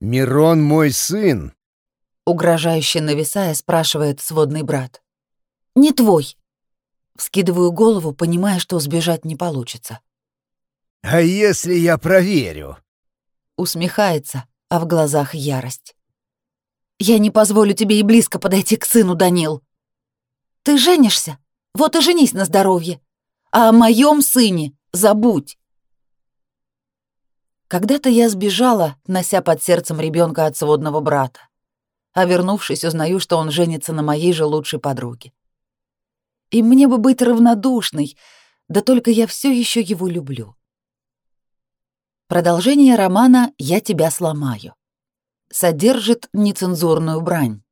Мирон мой сын. Угрожающе нависая, спрашивает сводный брат. Не твой. Вскидываю голову, понимая, что сбежать не получится. А если я проверю? Усмехается, а в глазах ярость. Я не позволю тебе и близко подойти к сыну, Данил. Ты женишься? Вот и женись на здоровье. А о моем сыне забудь. Когда-то я сбежала, нося под сердцем ребенка от сводного брата. А вернувшись, узнаю, что он женится на моей же лучшей подруге. И мне бы быть равнодушной, да только я все еще его люблю. Продолжение романа «Я тебя сломаю» содержит нецензурную брань.